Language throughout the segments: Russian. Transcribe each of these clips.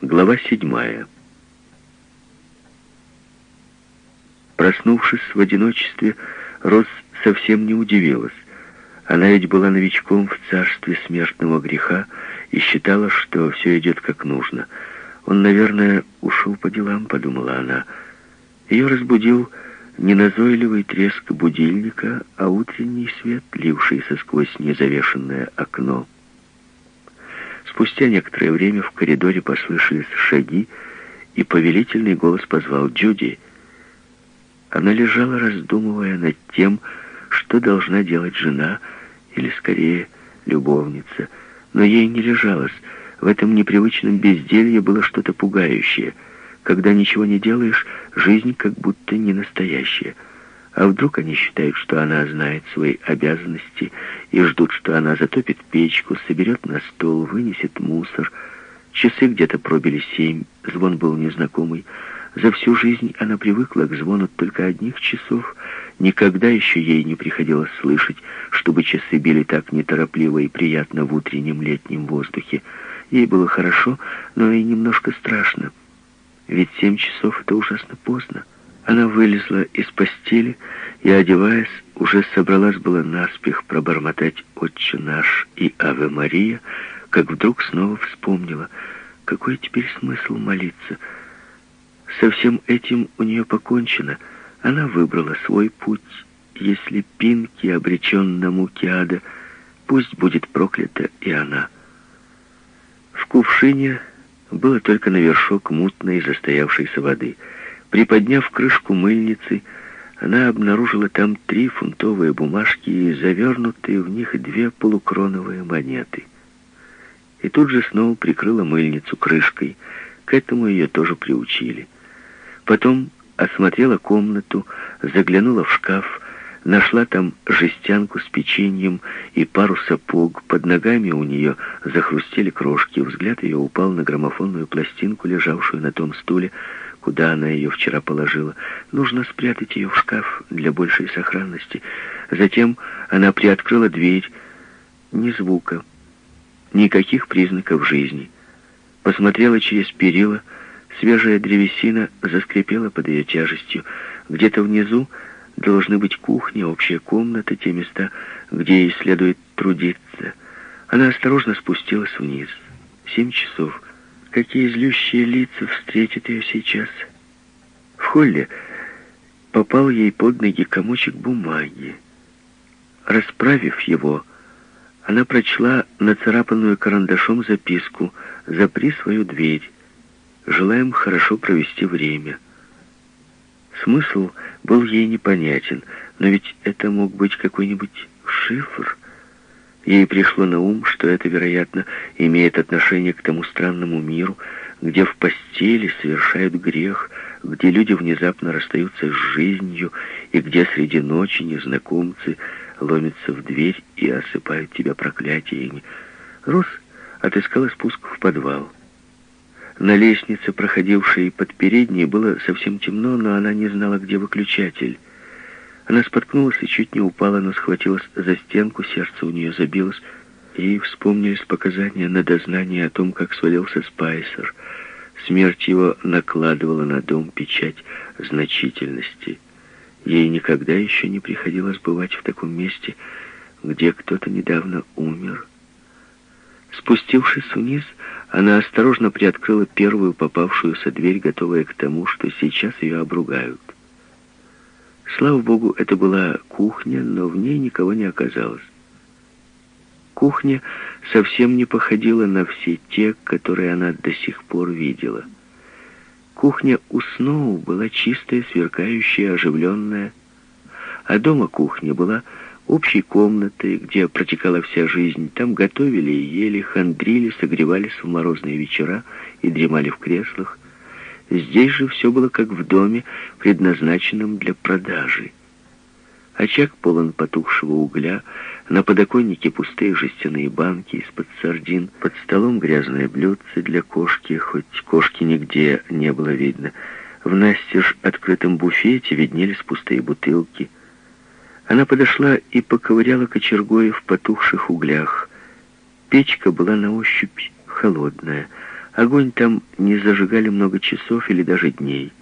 Глава седьмая. Проснувшись в одиночестве, Рос совсем не удивилась. Она ведь была новичком в царстве смертного греха и считала, что все идет как нужно. Он, наверное, ушел по делам, подумала она. Ее разбудил не назойливый треск будильника, а утренний свет, лившийся сквозь незавешенное окно. Спустя некоторое время в коридоре послышались шаги, и повелительный голос позвал Джуди. Она лежала, раздумывая над тем, что должна делать жена, или, скорее, любовница. Но ей не лежалось. В этом непривычном безделье было что-то пугающее. Когда ничего не делаешь, жизнь как будто не настоящая. А вдруг они считают, что она знает свои обязанности и ждут, что она затопит печку, соберет на стол, вынесет мусор. Часы где-то пробили семь, звон был незнакомый. За всю жизнь она привыкла к звону только одних часов. Никогда еще ей не приходилось слышать, чтобы часы били так неторопливо и приятно в утреннем летнем воздухе. Ей было хорошо, но и немножко страшно. Ведь семь часов — это ужасно поздно. Она вылезла из постели и, одеваясь, уже собралась была наспех пробормотать «Отче наш» и «Аве Мария», как вдруг снова вспомнила, какой теперь смысл молиться. Со всем этим у нее покончено. Она выбрала свой путь. Если Пинки обречен на муки ада, пусть будет проклята и она. В кувшине было только на вершок мутной застоявшейся воды — Приподняв крышку мыльницы, она обнаружила там три фунтовые бумажки и завернутые в них две полукроновые монеты. И тут же снова прикрыла мыльницу крышкой. К этому ее тоже приучили. Потом осмотрела комнату, заглянула в шкаф, нашла там жестянку с печеньем и пару сапог. Под ногами у нее захрустели крошки. Взгляд ее упал на граммофонную пластинку, лежавшую на том стуле, куда она ее вчера положила. Нужно спрятать ее в шкаф для большей сохранности. Затем она приоткрыла дверь. Ни звука, никаких признаков жизни. Посмотрела через перила, свежая древесина заскрипела под ее тяжестью. Где-то внизу должны быть кухня, общая комната, те места, где ей следует трудиться. Она осторожно спустилась вниз. Семь часов — какие злющие лица встретят ее сейчас. В холле попал ей под ноги комочек бумаги. Расправив его, она прочла нацарапанную карандашом записку «Запри свою дверь. Желаем хорошо провести время». Смысл был ей непонятен, но ведь это мог быть какой-нибудь шифр — Ей пришло на ум, что это, вероятно, имеет отношение к тому странному миру, где в постели совершают грех, где люди внезапно расстаются с жизнью, и где среди ночи незнакомцы ломятся в дверь и осыпают тебя проклятиями. Рос отыскала спуск в подвал. На лестнице, проходившей под передней, было совсем темно, но она не знала, где выключатель. Она споткнулась и чуть не упала, но схватилась за стенку, сердце у нее забилось. Ей вспомнились показания на дознание о том, как свалился Спайсер. Смерть его накладывала на дом печать значительности. Ей никогда еще не приходилось бывать в таком месте, где кто-то недавно умер. Спустившись вниз, она осторожно приоткрыла первую попавшуюся дверь, готовая к тому, что сейчас ее обругают. Слава богу, это была кухня, но в ней никого не оказалось. Кухня совсем не походила на все те, которые она до сих пор видела. Кухня у Сноу была чистая, сверкающая, оживленная, а дома кухня была общей комнатой, где протекала вся жизнь. Там готовили и ели, хандрили, согревались в морозные вечера и дремали в креслах. Здесь же все было как в доме, предназначенном для продажи. Очаг полон потухшего угля, на подоконнике пустые жестяные банки из-под сардин, под столом грязное блюдце для кошки, хоть кошки нигде не было видно. В настежь открытом буфете виднелись пустые бутылки. Она подошла и поковыряла кочергой в потухших углях. Печка была на ощупь холодная — Огонь там не зажигали много часов или даже дней.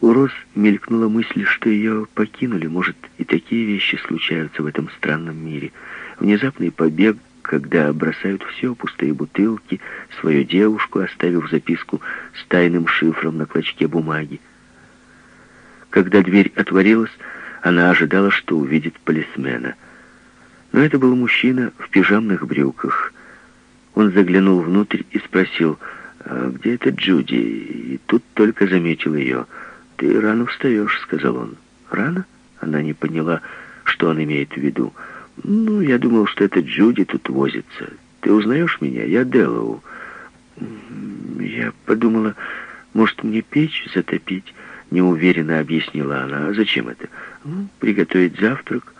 У Рос мелькнула мысль, что ее покинули. Может, и такие вещи случаются в этом странном мире. Внезапный побег, когда бросают все, пустые бутылки, свою девушку, оставив записку с тайным шифром на клочке бумаги. Когда дверь отворилась, она ожидала, что увидит полисмена. Но это был мужчина в пижамных брюках. Он заглянул внутрь и спросил, «А где это Джуди?» И тут только заметил ее — «Ты рано встаешь», — сказал он. «Рано?» Она не поняла, что он имеет в виду. «Ну, я думал, что это Джуди тут возится. Ты узнаешь меня? Я Делоу». «Я подумала, может, мне печь затопить?» Неуверенно объяснила она. «А зачем это?» «Ну, приготовить завтрак».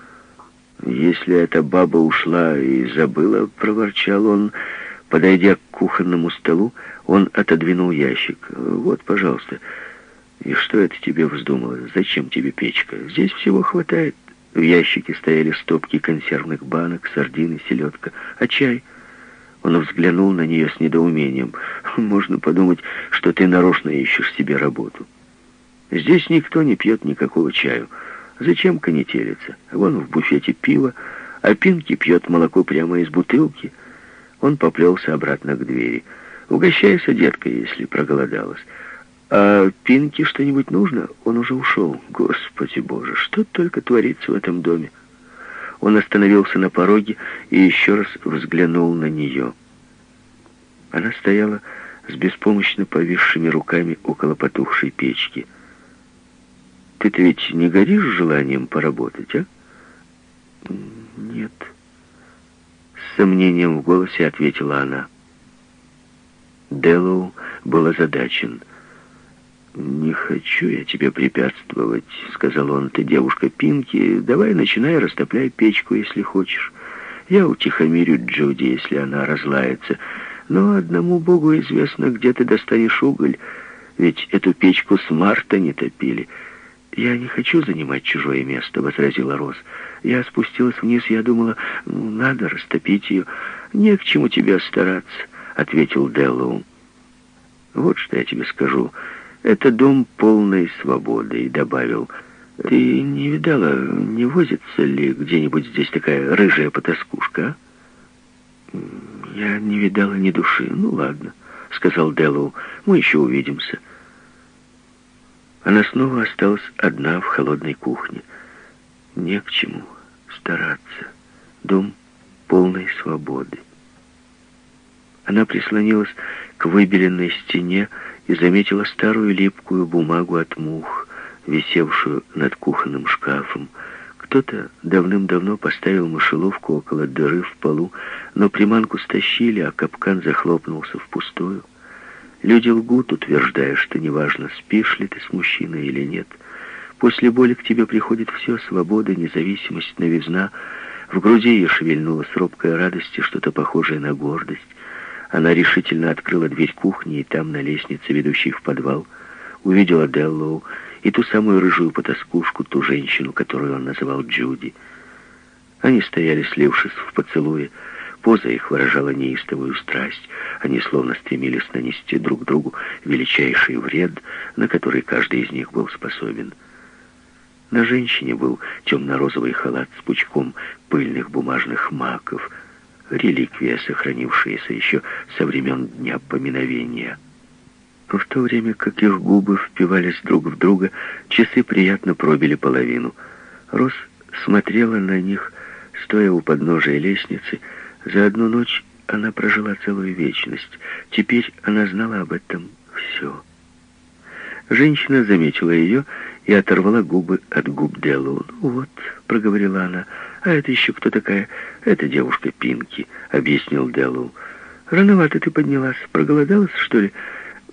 «Если эта баба ушла и забыла», — проворчал он, подойдя к кухонному столу, он отодвинул ящик. «Вот, пожалуйста». «И что это тебе вздумалось? Зачем тебе печка? Здесь всего хватает». В ящике стояли стопки консервных банок, сардины, селедка. «А чай?» Он взглянул на нее с недоумением. «Можно подумать, что ты нарочно ищешь себе работу. Здесь никто не пьет никакого чаю. Зачем конетелиться? Вон в буфете пиво, а Пинки пьет молоко прямо из бутылки». Он поплелся обратно к двери. «Угощайся, детка, если проголодалась». А Пинке что-нибудь нужно? Он уже ушел. Господи боже, что только творится в этом доме. Он остановился на пороге и еще раз взглянул на нее. Она стояла с беспомощно повисшими руками около потухшей печки. «Ты-то ведь не горишь желанием поработать, а?» «Нет», — с сомнением в голосе ответила она. Делоу был озадачен — «Не хочу я тебе препятствовать», — сказал он. «Ты девушка Пинки. Давай начинай, растопляй печку, если хочешь. Я утихомирю Джуди, если она разлается. Но одному богу известно, где ты достанешь уголь. Ведь эту печку с марта не топили». «Я не хочу занимать чужое место», — возразила Роз. «Я спустилась вниз, я думала, ну, надо растопить ее». «Не к чему тебе стараться», — ответил Деллоу. «Вот что я тебе скажу». Это дом полной свободы, добавил, ты не видала, не возится ли где-нибудь здесь такая рыжая потаскушка, а? Я не видала ни души. Ну ладно, сказал Деллоу, мы еще увидимся. Она снова осталась одна в холодной кухне. Не к чему стараться. Дом полной свободы. Она прислонилась к выбеленной стене, и заметила старую липкую бумагу от мух, висевшую над кухонным шкафом. Кто-то давным-давно поставил мышеловку около дыры в полу, но приманку стащили, а капкан захлопнулся впустую. Люди лгут, утверждая, что неважно, спишь ли ты с мужчиной или нет. После боли к тебе приходит все, свобода, независимость, новизна. В груди ее шевельнулась робкая радость и что-то похожее на гордость. Она решительно открыла дверь кухни, и там, на лестнице, ведущей в подвал, увидела Деллоу и ту самую рыжую потаскушку, ту женщину, которую он называл Джуди. Они стояли, слившись в поцелуе. Поза их выражала неистовую страсть. Они словно стремились нанести друг другу величайший вред, на который каждый из них был способен. На женщине был темно-розовый халат с пучком пыльных бумажных маков — реликвия, сохранившаяся еще со времен Дня Поминовения. Но в то время, как их губы впивались друг в друга, часы приятно пробили половину. Рос смотрела на них, стоя у подножия лестницы. За одну ночь она прожила целую вечность. Теперь она знала об этом все. Женщина заметила ее и оторвала губы от губ Делу. «Ну вот», — проговорила она, — «а это еще кто такая?» «Это девушка Пинки», — объяснил Делу. «Рановато ты поднялась. Проголодалась, что ли?»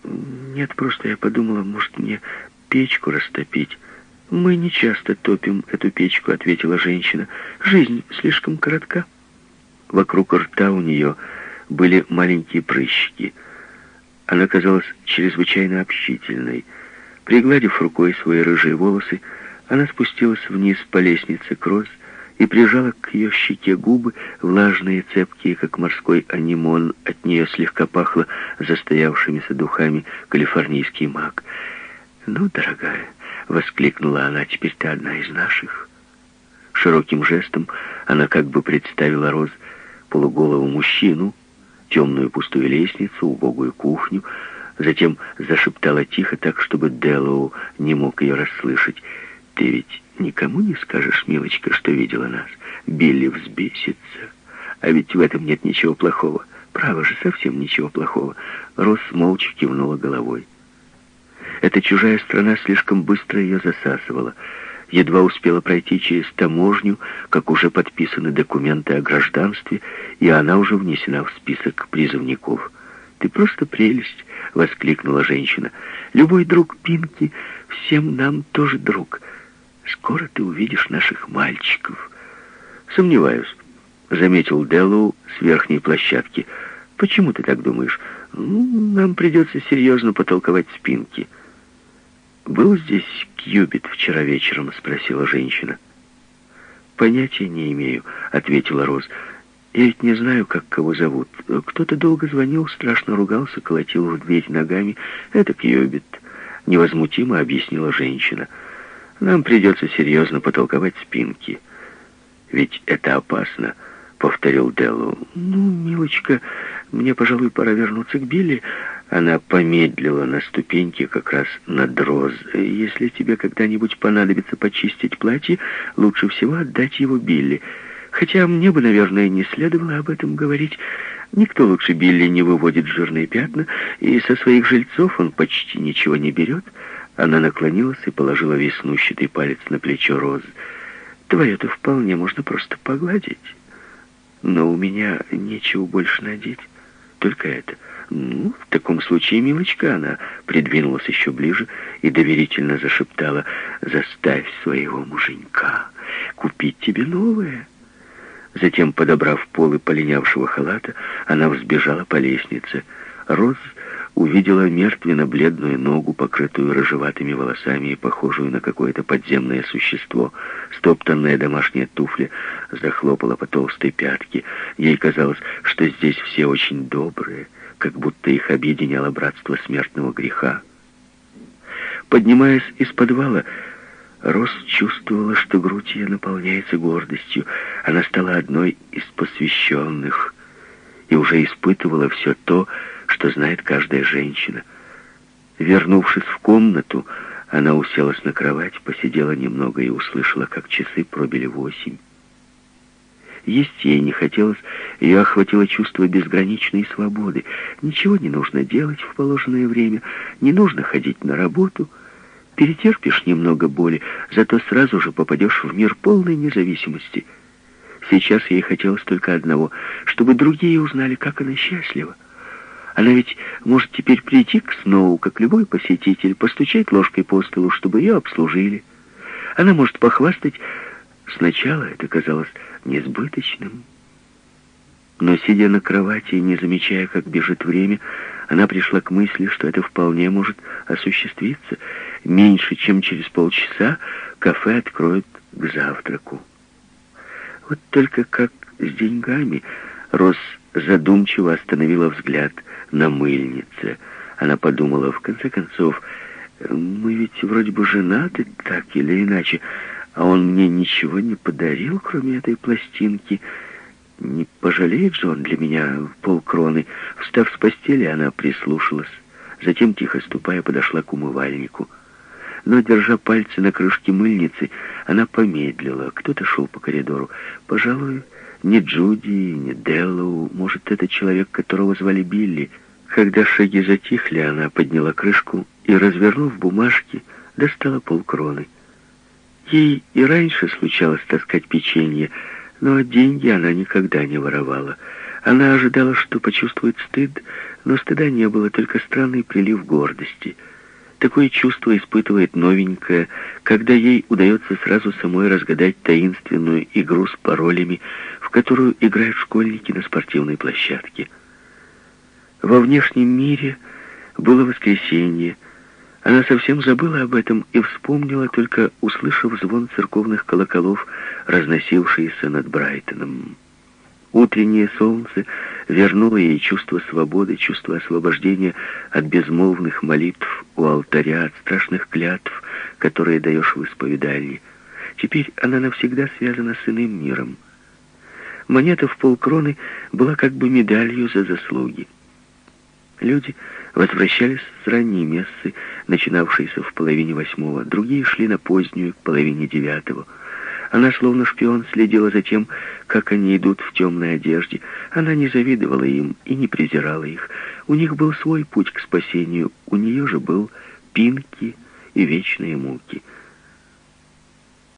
«Нет, просто я подумала, может, мне печку растопить». «Мы не часто топим эту печку», — ответила женщина. «Жизнь слишком коротка». Вокруг рта у нее были маленькие прыщики. Она казалась чрезвычайно общительной — Пригладив рукой свои рыжие волосы, она спустилась вниз по лестнице к Роз и прижала к ее щеке губы, влажные, цепкие, как морской анимон. От нее слегка пахло застоявшимися духами калифорнийский мак. «Ну, дорогая», — воскликнула она, — «теперь ты одна из наших». Широким жестом она как бы представила Роз полуголого мужчину, темную пустую лестницу, убогую кухню, затем зашептала тихо так, чтобы Деллоу не мог ее расслышать. «Ты ведь никому не скажешь, милочка, что видела нас? Билли взбесится. А ведь в этом нет ничего плохого. Право же, совсем ничего плохого». Рос молча кивнула головой. Эта чужая страна слишком быстро ее засасывала — едва успела пройти через таможню, как уже подписаны документы о гражданстве, и она уже внесена в список призывников. «Ты просто прелесть!» — воскликнула женщина. «Любой друг Пинки, всем нам тоже друг. Скоро ты увидишь наших мальчиков». «Сомневаюсь», — заметил Деллоу с верхней площадки. «Почему ты так думаешь? Ну, нам придется серьезно потолковать с Пинки». «Был здесь Кьюбит вчера вечером?» — спросила женщина. «Понятия не имею», — ответила Роз. «Я ведь не знаю, как кого зовут. Кто-то долго звонил, страшно ругался, колотил в дверь ногами. Это Кьюбит», — невозмутимо объяснила женщина. «Нам придется серьезно потолковать спинки. Ведь это опасно», — повторил Деллу. «Ну, милочка, мне, пожалуй, пора вернуться к Билли, она помедлила на ступеньке как раз над роз. «Если тебе когда-нибудь понадобится почистить платье, лучше всего отдать его Билли. Хотя мне бы, наверное, не следовало об этом говорить. Никто лучше Билли не выводит жирные пятна, и со своих жильцов он почти ничего не берет». Она наклонилась и положила веснущатый палец на плечо роз. «Твое-то вполне можно просто погладить. Но у меня нечего больше надеть, только это». «Ну, в таком случае, милочка, она придвинулась еще ближе и доверительно зашептала, «Заставь своего муженька купить тебе новое». Затем, подобрав полы полинявшего халата, она взбежала по лестнице. Роз увидела мертвенно-бледную ногу, покрытую рыжеватыми волосами и похожую на какое-то подземное существо. Стоптанная домашняя туфля захлопала по толстой пятке. Ей казалось, что здесь все очень добрые — как будто их объединяло братство смертного греха. Поднимаясь из подвала, Рос чувствовала, что грудь ее наполняется гордостью. Она стала одной из посвященных и уже испытывала все то, что знает каждая женщина. Вернувшись в комнату, она уселась на кровать, посидела немного и услышала, как часы пробили восемь. Есть ей не хотелось, ее охватило чувство безграничной свободы. Ничего не нужно делать в положенное время, не нужно ходить на работу. Перетерпишь немного боли, зато сразу же попадешь в мир полной независимости. Сейчас ей хотелось только одного, чтобы другие узнали, как она счастлива. Она ведь может теперь прийти к Сноу, как любой посетитель, постучать ложкой по столу, чтобы ее обслужили. Она может похвастать. Сначала это казалось несбыточным. Но, сидя на кровати и не замечая, как бежит время, она пришла к мысли, что это вполне может осуществиться. Меньше, чем через полчаса кафе откроют к завтраку. Вот только как с деньгами Рос задумчиво остановила взгляд на мыльнице. Она подумала, в конце концов, мы ведь вроде бы женаты так или иначе, а он мне ничего не подарил, кроме этой пластинки. Не пожалеет же он для меня полкроны. Встав с постели, она прислушалась. Затем, тихо ступая, подошла к умывальнику. Но, держа пальцы на крышке мыльницы, она помедлила. Кто-то шел по коридору. Пожалуй, не Джуди, не Деллоу. Может, это человек, которого звали Билли. Когда шаги затихли, она подняла крышку и, развернув бумажки, достала полкроны. Ей и раньше случалось таскать печенье, но деньги она никогда не воровала. Она ожидала, что почувствует стыд, но стыда не было, только странный прилив гордости. Такое чувство испытывает новенькая, когда ей удается сразу самой разгадать таинственную игру с паролями, в которую играют школьники на спортивной площадке. Во внешнем мире было воскресенье, она совсем забыла об этом и вспомнила, только услышав звон церковных колоколов, разносившиеся над Брайтоном. Утреннее солнце вернуло ей чувство свободы, чувство освобождения от безмолвных молитв у алтаря, от страшных клятв, которые даешь в исповедальне. Теперь она навсегда связана с иным миром. Монета в полкроны была как бы медалью за заслуги. Люди возвращались с ранней мессы, начинавшейся в половине восьмого, другие шли на позднюю, к половине девятого. Она, словно шпион, следила за тем, как они идут в темной одежде. Она не завидовала им и не презирала их. У них был свой путь к спасению, у нее же был пинки и вечные муки —